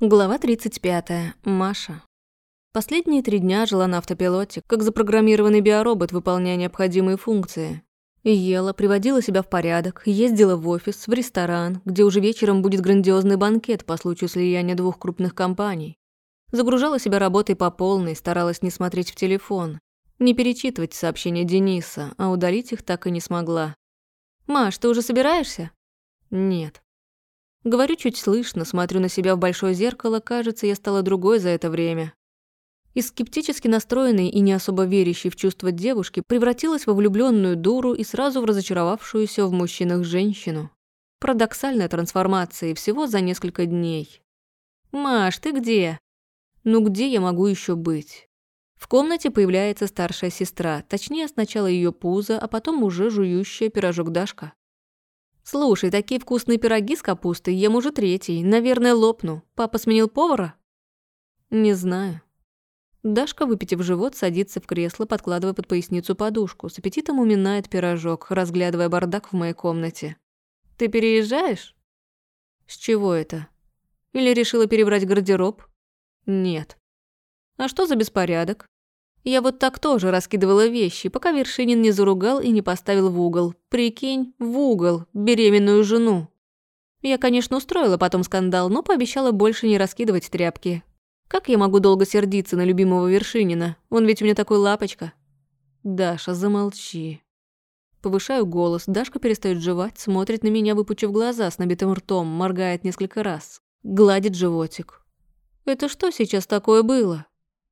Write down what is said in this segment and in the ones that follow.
Глава 35. Маша. Последние три дня жила на автопилоте, как запрограммированный биоробот, выполняя необходимые функции. Ела, приводила себя в порядок, ездила в офис, в ресторан, где уже вечером будет грандиозный банкет по случаю слияния двух крупных компаний. Загружала себя работой по полной, старалась не смотреть в телефон, не перечитывать сообщения Дениса, а удалить их так и не смогла. «Маш, ты уже собираешься?» «Нет». Говорю чуть слышно, смотрю на себя в большое зеркало, кажется, я стала другой за это время. Из скептически настроенной и не особо верящей в чувства девушки превратилась во влюбленную дуру и сразу в разочаровавшуюся в мужчинах женщину. Парадоксальная трансформация и всего за несколько дней. «Маш, ты где?» «Ну где я могу еще быть?» В комнате появляется старшая сестра, точнее сначала ее пузо, а потом уже жующая пирожок Дашка. «Слушай, такие вкусные пироги с капустой ем уже третий. Наверное, лопну. Папа сменил повара?» «Не знаю». Дашка, выпитив живот, садится в кресло, подкладывая под поясницу подушку. С аппетитом уминает пирожок, разглядывая бардак в моей комнате. «Ты переезжаешь?» «С чего это? Или решила перебрать гардероб?» «Нет». «А что за беспорядок?» Я вот так тоже раскидывала вещи, пока Вершинин не заругал и не поставил в угол. Прикинь, в угол, беременную жену. Я, конечно, устроила потом скандал, но пообещала больше не раскидывать тряпки. Как я могу долго сердиться на любимого Вершинина? Он ведь у меня такой лапочка. Даша, замолчи. Повышаю голос, Дашка перестает жевать, смотрит на меня, выпучив глаза с набитым ртом, моргает несколько раз. Гладит животик. Это что сейчас такое было?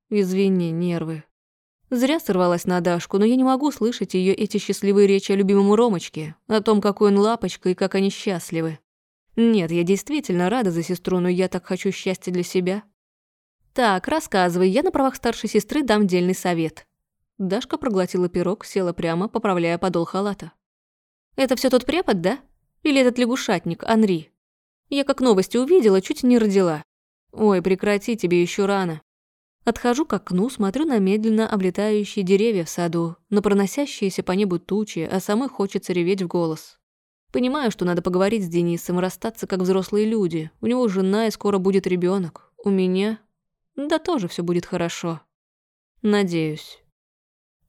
Извини, нервы. Зря сорвалась на Дашку, но я не могу слышать ее эти счастливые речи о любимом Ромочке, о том, какой он лапочка и как они счастливы. Нет, я действительно рада за сестру, но я так хочу счастья для себя. Так, рассказывай, я на правах старшей сестры дам дельный совет. Дашка проглотила пирог, села прямо, поправляя подол халата. Это все тот препод, да? Или этот лягушатник, Анри? Я как новости увидела, чуть не родила. Ой, прекрати, тебе еще рано. Отхожу к окну, смотрю на медленно облетающие деревья в саду, на проносящиеся по небу тучи, а самой хочется реветь в голос. Понимаю, что надо поговорить с Денисом, расстаться как взрослые люди. У него жена и скоро будет ребенок. У меня... Да тоже все будет хорошо. Надеюсь.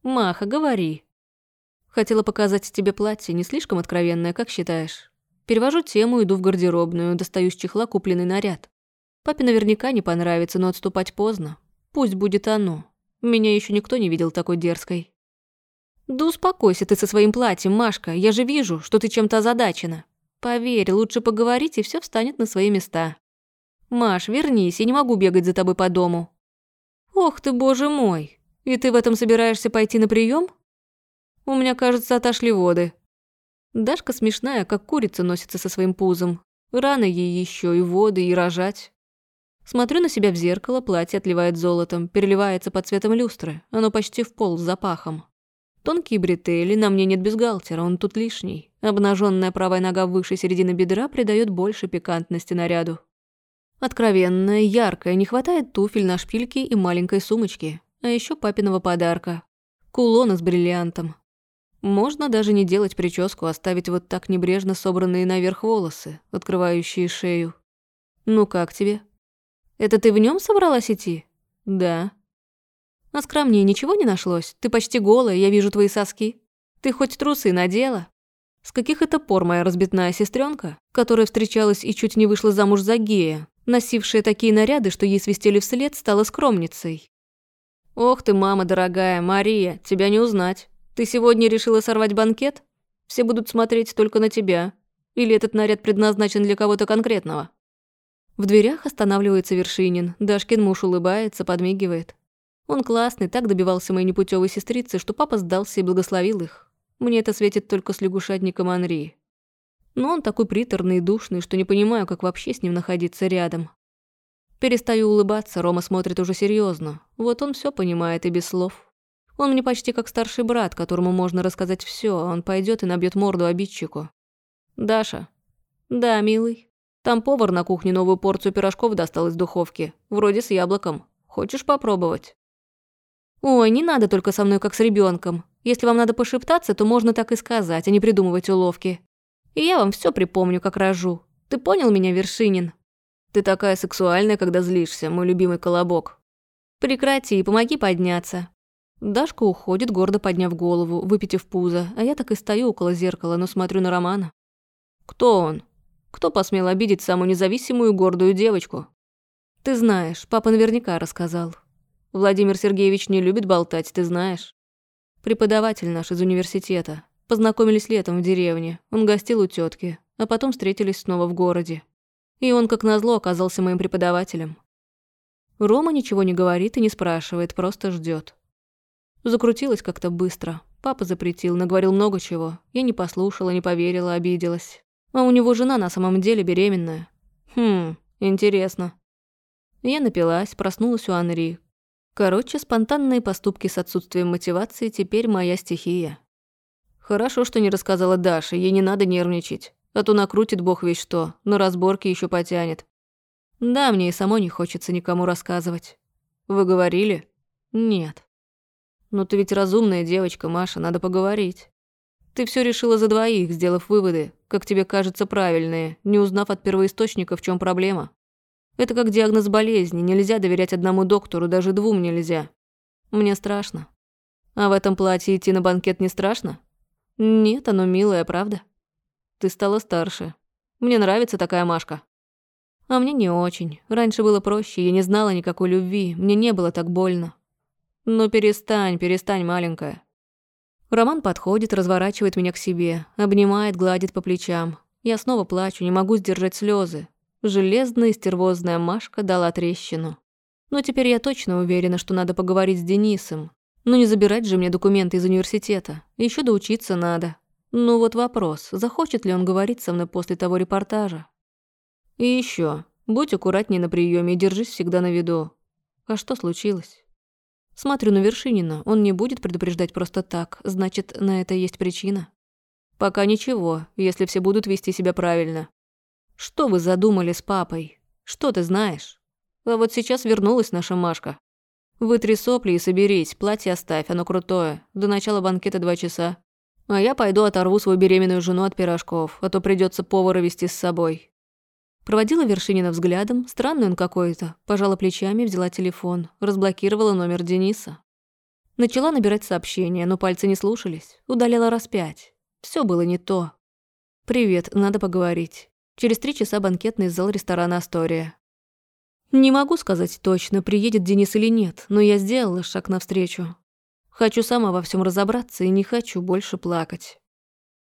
Маха, говори. Хотела показать тебе платье, не слишком откровенное, как считаешь? Перевожу тему, иду в гардеробную, достаю с чехла купленный наряд. Папе наверняка не понравится, но отступать поздно. Пусть будет оно. Меня еще никто не видел такой дерзкой. Да успокойся ты со своим платьем, Машка. Я же вижу, что ты чем-то озадачена. Поверь, лучше поговорить, и все встанет на свои места. Маш, вернись, я не могу бегать за тобой по дому. Ох ты, боже мой. И ты в этом собираешься пойти на прием? У меня, кажется, отошли воды. Дашка смешная, как курица носится со своим пузом. Рано ей еще и воды, и рожать. Смотрю на себя в зеркало, платье отливает золотом, переливается под цветом люстры, оно почти в пол с запахом. Тонкие бретели, на мне нет бюстгальтера, он тут лишний. Обнаженная правая нога выше середины бедра придает больше пикантности наряду. Откровенная, яркая, не хватает туфель на шпильке и маленькой сумочки, а еще папиного подарка. Кулона с бриллиантом. Можно даже не делать прическу, оставить вот так небрежно собранные наверх волосы, открывающие шею. Ну как тебе? Это ты в нем собралась идти? Да. А скромнее ничего не нашлось? Ты почти голая, я вижу твои соски. Ты хоть трусы надела? С каких это пор моя разбитная сестренка, которая встречалась и чуть не вышла замуж за гея, носившая такие наряды, что ей свистели вслед, стала скромницей? Ох ты, мама дорогая, Мария, тебя не узнать. Ты сегодня решила сорвать банкет? Все будут смотреть только на тебя. Или этот наряд предназначен для кого-то конкретного? В дверях останавливается Вершинин. Дашкин муж улыбается, подмигивает. Он классный, так добивался моей непутевой сестрицы, что папа сдался и благословил их. Мне это светит только с лягушатником Анри. Но он такой приторный и душный, что не понимаю, как вообще с ним находиться рядом. Перестаю улыбаться, Рома смотрит уже серьезно. Вот он все понимает и без слов. Он мне почти как старший брат, которому можно рассказать все, а он пойдет и набьет морду обидчику. «Даша». «Да, милый». Там повар на кухне новую порцию пирожков достал из духовки. Вроде с яблоком. Хочешь попробовать? Ой, не надо только со мной как с ребенком. Если вам надо пошептаться, то можно так и сказать, а не придумывать уловки. И я вам все припомню, как рожу. Ты понял меня, Вершинин? Ты такая сексуальная, когда злишься, мой любимый колобок. Прекрати и помоги подняться. Дашка уходит, гордо подняв голову, выпитив пузо, а я так и стою около зеркала, но смотрю на Романа. Кто он? Кто посмел обидеть самую независимую и гордую девочку? Ты знаешь, папа наверняка рассказал. Владимир Сергеевич не любит болтать, ты знаешь. Преподаватель наш из университета. Познакомились летом в деревне. Он гостил у тетки, а потом встретились снова в городе. И он, как назло, оказался моим преподавателем. Рома ничего не говорит и не спрашивает, просто ждет. Закрутилась как-то быстро. Папа запретил, наговорил много чего. Я не послушала, не поверила, обиделась. А у него жена на самом деле беременная. Хм, интересно. Я напилась, проснулась у Анри. Короче, спонтанные поступки с отсутствием мотивации теперь моя стихия. Хорошо, что не рассказала Даше, ей не надо нервничать. А то накрутит бог весь что, но разборки еще потянет. Да, мне и самой не хочется никому рассказывать. Вы говорили? Нет. «Но ты ведь разумная девочка, Маша, надо поговорить. Ты все решила за двоих, сделав выводы, как тебе кажется, правильные, не узнав от первоисточника, в чем проблема. Это как диагноз болезни, нельзя доверять одному доктору, даже двум нельзя. Мне страшно. А в этом платье идти на банкет не страшно? Нет, оно милое, правда? Ты стала старше. Мне нравится такая Машка. А мне не очень. Раньше было проще, я не знала никакой любви, мне не было так больно. «Ну перестань, перестань, маленькая». Роман подходит, разворачивает меня к себе, обнимает, гладит по плечам. Я снова плачу, не могу сдержать слезы. Железная стервозная Машка дала трещину. Но теперь я точно уверена, что надо поговорить с Денисом. Ну не забирать же мне документы из университета. Еще доучиться надо. Ну вот вопрос, захочет ли он говорить со мной после того репортажа? И еще, будь аккуратней на приеме и держись всегда на виду. А что случилось? Смотрю на Вершинина, он не будет предупреждать просто так, значит, на это есть причина. Пока ничего, если все будут вести себя правильно. Что вы задумали с папой? Что ты знаешь? А вот сейчас вернулась наша Машка. Вытри сопли и соберись, платье оставь, оно крутое. До начала банкета два часа. А я пойду оторву свою беременную жену от пирожков, а то придется повара вести с собой. Проводила Вершинина взглядом, странный он какой-то, пожала плечами, взяла телефон, разблокировала номер Дениса. Начала набирать сообщения, но пальцы не слушались, удалила раз пять. Все было не то. «Привет, надо поговорить. Через три часа банкетный зал ресторана «Астория». Не могу сказать точно, приедет Денис или нет, но я сделала шаг навстречу. Хочу сама во всем разобраться и не хочу больше плакать.